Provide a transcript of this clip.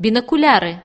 бинокуляры